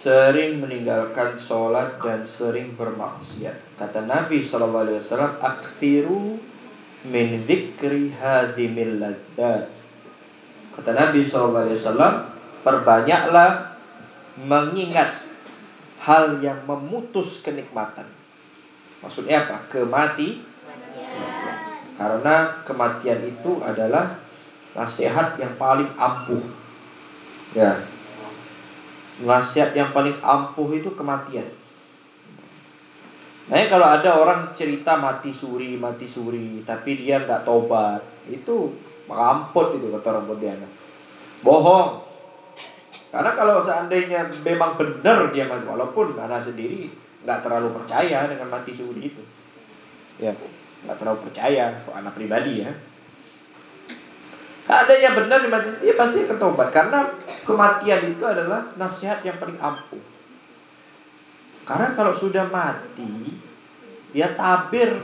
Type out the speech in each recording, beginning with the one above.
sering meninggalkan sholat dan sering bermaksiat. Kata Nabi Shallallahu Alaihi Wasallam, "Akhiru min dzikri hadhimil ladzat." Kata Nabi Shallallahu Alaihi Wasallam, perbanyaklah mengingat hal yang memutus kenikmatan. Maksudnya apa? Kemati. Karena kematian itu adalah nasihat yang paling ampuh. Ya. Nasihat yang paling ampuh itu kematian. Nah, kalau ada orang cerita mati suri, mati suri, tapi dia nggak tobat, itu merampot itu kata orang Pontianak. Bohong. Karena kalau seandainya memang benar dia mati, walaupun anak sendiri nggak terlalu percaya dengan mati suri itu, ya nggak terlalu percaya, anak pribadi ya. Ada yang benar di mati dia pasti akan karena kematian itu adalah nasihat yang paling ampuh. Karena kalau sudah mati, dia tabir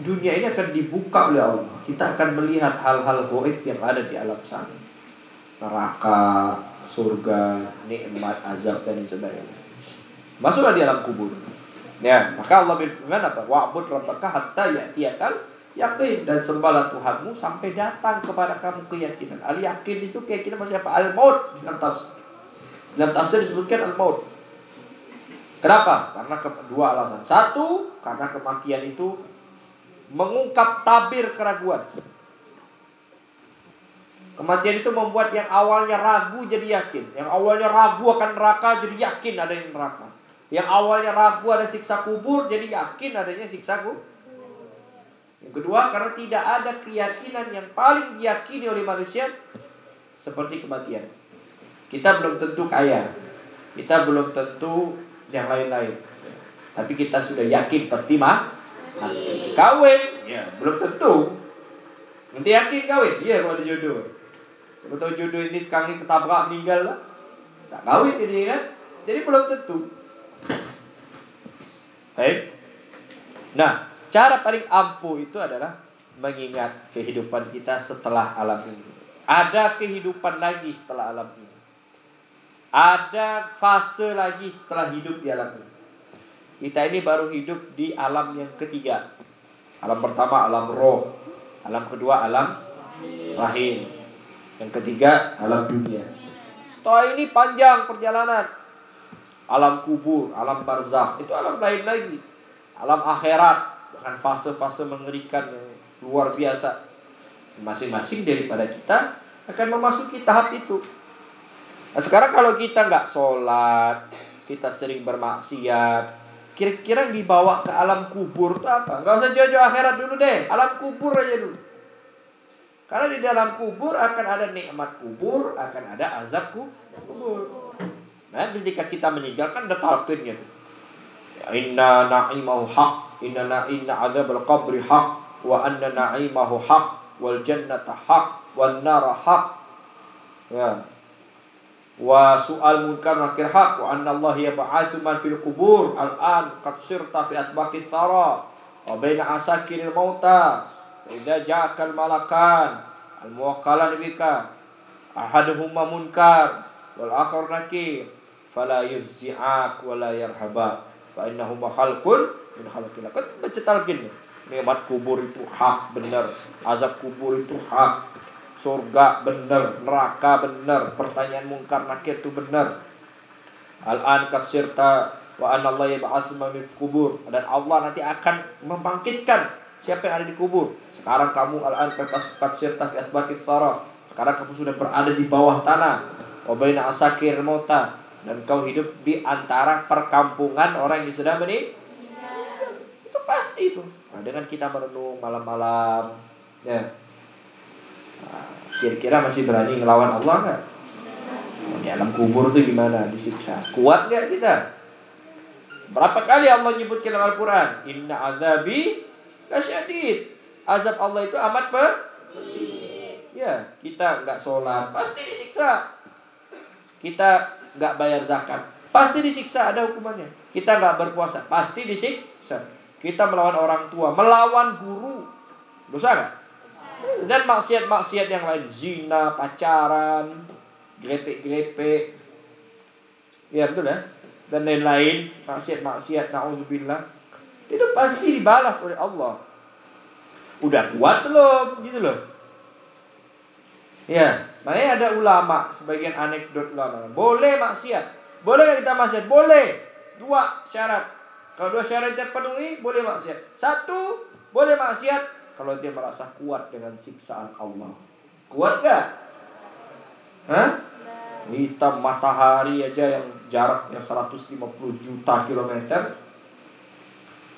dunia ini akan dibuka oleh Allah. Kita akan melihat hal-hal goib yang ada di alam sana. Neraka, surga, nikmat, azab dan sebagainya. Masuklah di alam kubur. Ya, maka Allah berfirman apa? Wa'bud rabbaka hatta ya'tiyakal yakin dan sembahlah Tuhanmu sampai datang kepada kamu keyakinan. Al yakin itu keyakinan maksudnya apa? Al maut dalam tafsir. Dalam tafsir disebutkan al maut. Kenapa? Karena kedua alasan. Satu, karena kematian itu mengungkap tabir keraguan. Kematian itu membuat yang awalnya ragu jadi yakin. Yang awalnya ragu akan neraka jadi yakin ada yang neraka. Yang awalnya ragu ada siksa kubur jadi yakin adanya siksa kubur. Yang kedua, karena tidak ada keyakinan yang paling diyakini oleh manusia seperti kematian. Kita belum tentu kaya. Kita belum tentu yang lain-lain. Tapi kita sudah yakin pasti mah kawin, ya belum tentu. Nanti yakin kawin, iya kalau ada jodoh. Kalau tahu jodoh ini sekarang ini ketabrak meninggal lah, tak kawin ini kan. Jadi belum tentu. Baik. Nah, Cara paling ampuh itu adalah mengingat kehidupan kita setelah alam ini. Ada kehidupan lagi setelah alam ini. Ada fase lagi setelah hidup di alam ini. Kita ini baru hidup di alam yang ketiga. Alam pertama alam roh. Alam kedua alam rahim. Yang ketiga alam dunia. Setelah ini panjang perjalanan. Alam kubur, alam barzakh, itu alam lain lagi. Alam akhirat, dengan fase-fase mengerikan yang luar biasa. Masing-masing daripada kita akan memasuki tahap itu. Nah sekarang kalau kita nggak sholat, kita sering bermaksiat, kira-kira dibawa ke alam kubur itu apa? Nggak usah jauh-jauh akhirat dulu deh, alam kubur aja dulu. Karena di dalam kubur akan ada nikmat kubur, akan ada azab kubur. Nah, ketika kita meninggalkan ada talqinnya tuh. Inna na'imahu haq. Inna inna adzabal qabri haq. Wa anna na'imahu haq. Wal jannata haq. Wan nara haq. Ya. Wa su'al munkar nakir haq. Wa anna Allah yab'atsu man fil qubur. Al an qad sirta fi atbaqi thara. Wa baina asakiril mauta. Idza ja'akal malakan. Al muwakkalan bika. Ahaduhuma munkar. Wal akhar nakir. Fala wa la yarhaba fa innahuma khalqun min khalqillah. Kan baca talqin Nikmat kubur itu hak benar, azab kubur itu hak, surga benar, neraka benar, pertanyaan mungkar nakir itu benar. Al-an katsirta wa anna Allah yab'atsu kubur dan Allah nanti akan membangkitkan siapa yang ada di kubur. Sekarang kamu al-an katsirta fi thara. Sekarang kamu sudah berada di bawah tanah. Wa baina asakir mauta dan kau hidup di antara perkampungan orang yang sudah meninggal pasti itu. Nah, dengan kita merenung malam-malam ya. Nah, kira-kira masih berani ngelawan Allah nggak? Di alam kubur itu gimana? Disiksa kuat nggak kita? Berapa kali Allah nyebut dalam Al-Quran? Inna azabi lasyadid. Azab Allah itu amat pe ya kita nggak sholat pasti disiksa. Kita nggak bayar zakat pasti disiksa ada hukumannya kita nggak berpuasa pasti disiksa kita melawan orang tua, melawan guru. Dosa nggak? Dan maksiat-maksiat yang lain, zina, pacaran, grepe-grepe. Ya betul ya. Dan lain-lain, maksiat-maksiat, na'udzubillah. Itu pasti dibalas oleh Allah. Udah kuat belum? Gitu loh. Ya, makanya ada ulama, sebagian anekdot ulama. Boleh maksiat. Boleh gak kita maksiat? Boleh. Dua syarat. Kalau dua syarat terpenuhi, boleh maksiat. Satu, boleh maksiat kalau dia merasa kuat dengan siksaan Allah. Kuat gak? Hah? Hitam matahari aja yang jaraknya 150 juta kilometer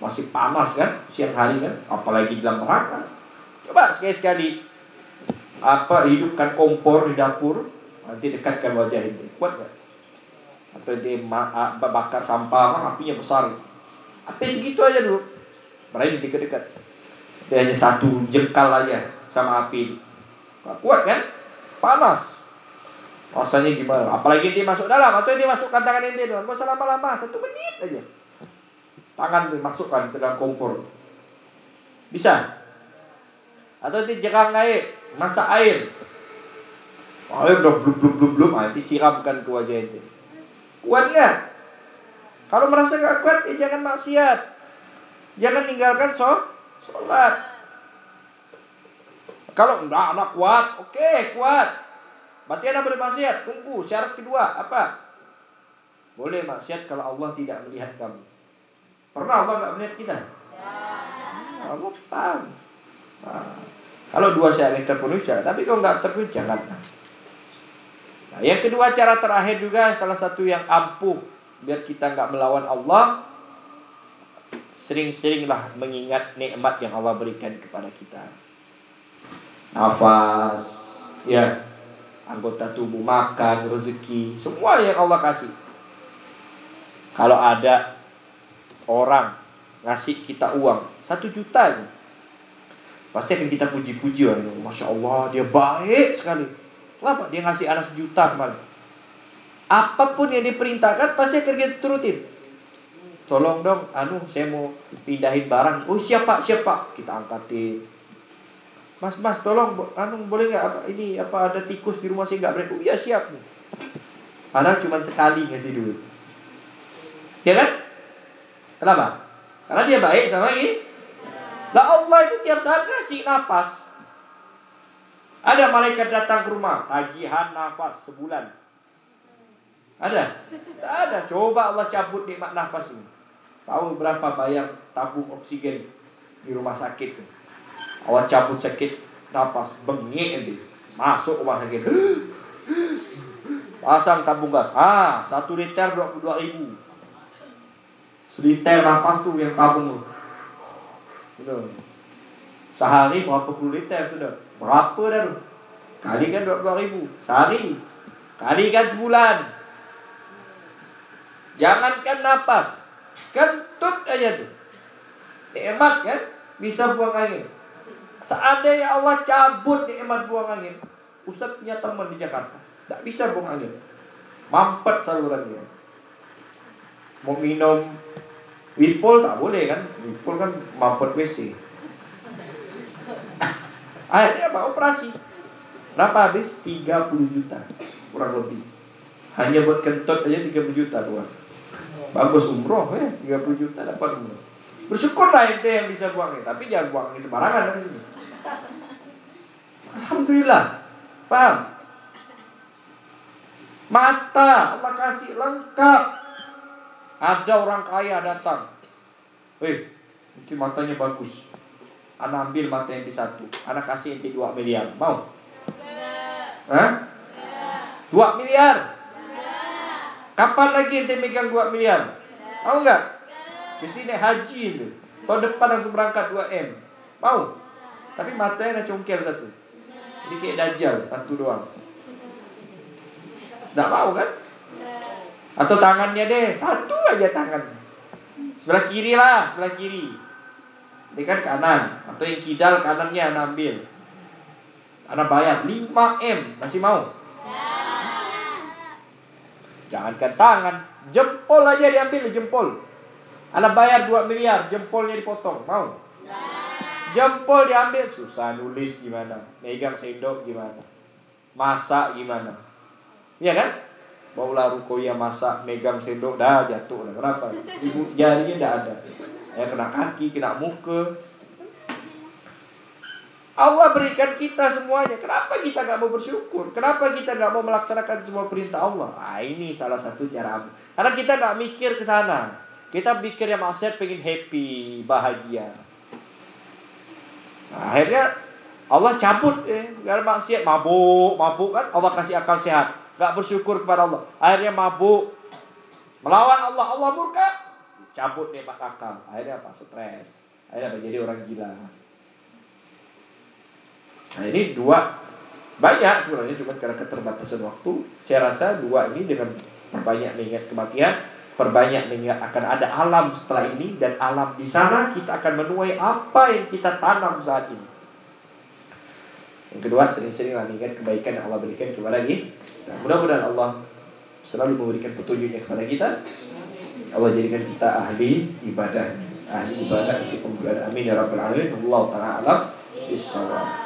masih panas kan siang hari kan apalagi dalam neraka coba sekali-sekali apa hidupkan kompor di dapur nanti dekatkan wajah ini kuat gak? atau dia bakar sampah apinya besar api segitu aja dulu berani dekat-dekat dia hanya satu jengkal aja sama api kuat kan panas Rasanya gimana? Apalagi dia masuk dalam atau dia masukkan tangan inti dalam. Gak usah lama-lama, satu menit aja. Tangan dimasukkan ke dalam kompor. Bisa? Atau dia jerang air, masak air. Air udah blub blub blub blub, nanti siramkan ke wajah itu. Kuat nggak? Kalau merasa gak kuat, ya jangan maksiat. Jangan tinggalkan so, sholat. Kalau enggak anak kuat, oke okay, kuat. Berarti anda boleh maksiat. Tunggu syarat kedua apa? Boleh maksiat kalau Allah tidak melihat kamu. Pernah Allah nggak melihat kita? Ya. Allah tahu. Nah, kalau dua syarat terpenuhi syarat, tapi kalau nggak terpenuhi jangan. Nah, yang kedua cara terakhir juga salah satu yang ampuh biar kita nggak melawan Allah. Sering-seringlah mengingat nikmat yang Allah berikan kepada kita. Nafas, ya anggota tubuh, makan, rezeki, semua yang Allah kasih. Kalau ada orang ngasih kita uang satu juta ini, pasti akan kita puji-puji Masya Allah dia baik sekali. Kenapa? Dia ngasih anak sejuta kemarin. Apa pun yang diperintahkan pasti akan kita turutin. Tolong dong, anu saya mau pindahin barang. Oh siapa siapa kita angkatin Mas, mas, tolong, anu boleh nggak apa ini apa ada tikus di rumah saya nggak berani? Oh iya siap. Padahal cuma sekali ngasih duit. Ya kan? Kenapa? Karena dia baik sama ini. Lah Allah itu tiap saat ngasih nafas. Ada malaikat datang ke rumah, tagihan nafas sebulan. Ada? Tidak ada. Coba Allah cabut nikmat nafas ini. Tahu berapa bayar tabung oksigen di rumah sakit? Awak cabut sakit napas bengik nanti masuk rumah sakit pasang tabung gas ah satu liter dua puluh dua ribu seliter napas tuh yang tabung tuh sehari berapa puluh liter sudah? Berapa dah tuh kali kan dua ribu. Sehari. Kali kan sebulan. Jangankan napas. Kentut aja tuh nikmat kan? Bisa buang angin Seandainya Allah cabut nikmat buang angin, Ustaz punya teman di Jakarta, tidak bisa buang angin, mampet salurannya. Mau minum Wipol tak boleh kan? Wipol kan mampet WC. Akhirnya apa? Operasi. Berapa habis? 30 juta. Kurang lebih. Hanya buat kentut aja 30 juta keluar. Bagus umroh ya, 30 juta dapat umroh. Bersyukurlah ente yang bisa buangin, tapi jangan buangin sembarangan dari sini. Alhamdulillah. Paham? Mata Allah kasih lengkap. Ada orang kaya datang. Eh, itu matanya bagus. Anak ambil mata yang di satu. Anak kasih inti dua miliar. Mau? Hah? Dua miliar? Kapan lagi ente megang dua miliar? Mau nggak? Di sini haji itu. Tahun depan langsung berangkat 2 M. Mau? Tapi matanya ada congkel satu. Jadi kayak dajjal, satu doang. Tidak mau kan? Atau tangannya deh, satu aja tangan. Sebelah kiri lah, sebelah kiri. Ini kan kanan. Atau yang kidal kanannya ambil. Anak bayar 5M, masih mau? Jangankan tangan, jempol aja diambil, jempol. Anak bayar 2 miliar, jempolnya dipotong, mau? Jempol diambil susah nulis gimana? Megang sendok gimana? Masak gimana? Iya kan? Baulah rukoya masak, megang sendok, dah jatuh dah. Kenapa? Ibu jarinya dah ada. Ya kena kaki, kena muka. Allah berikan kita semuanya. Kenapa kita nggak mau bersyukur? Kenapa kita nggak mau melaksanakan semua perintah Allah? Ah ini salah satu cara. Karena kita nggak mikir ke sana. Kita pikir yang maksud pengen happy, bahagia. Nah, akhirnya Allah cabut eh, karena maksiat mabuk, mabuk kan Allah kasih akal sehat. Gak bersyukur kepada Allah. Akhirnya mabuk. Melawan Allah, Allah murka. Cabut nikmat akal. Akhirnya apa? Stres. Akhirnya menjadi orang gila. Nah ini dua banyak sebenarnya cuma karena keterbatasan waktu. Saya rasa dua ini dengan perbanyak mengingat kematian, perbanyak mengingat akan ada alam setelah ini dan alam di sana kita akan menuai apa yang kita tanam saat ini. Yang kedua, sering-seringlah mengingat kebaikan yang Allah berikan kepada kita. Nah, mudah-mudahan Allah selalu memberikan petunjuknya kepada kita. Allah jadikan kita ahli ibadah, ahli ibadah isi pembulan. Amin ya rabbal alamin. Allah taala alam.